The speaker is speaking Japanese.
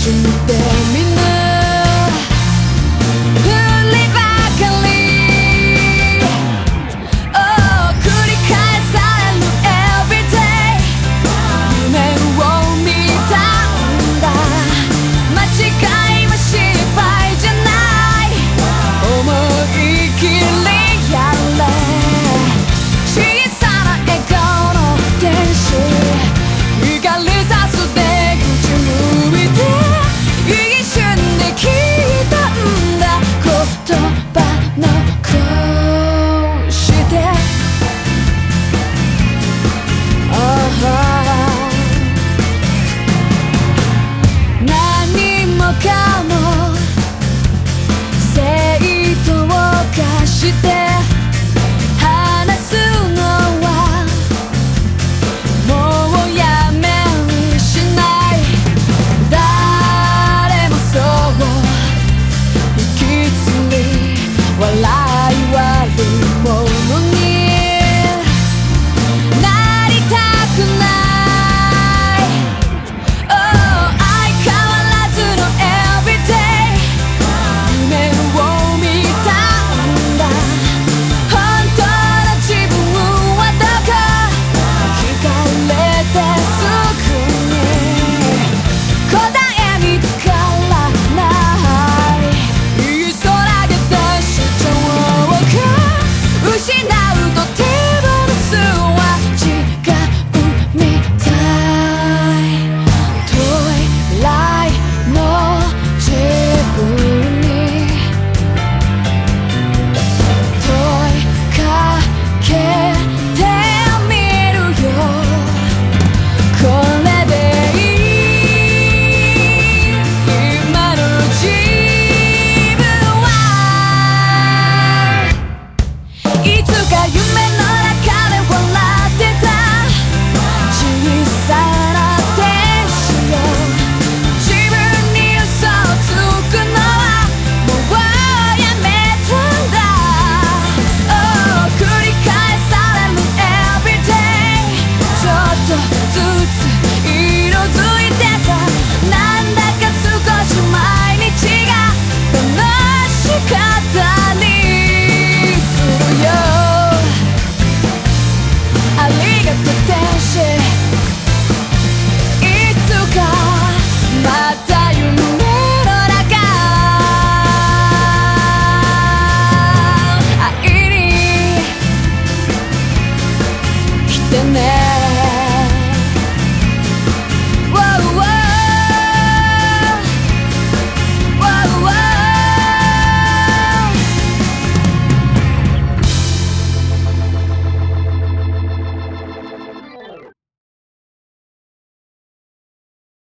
You. いつか夢の tener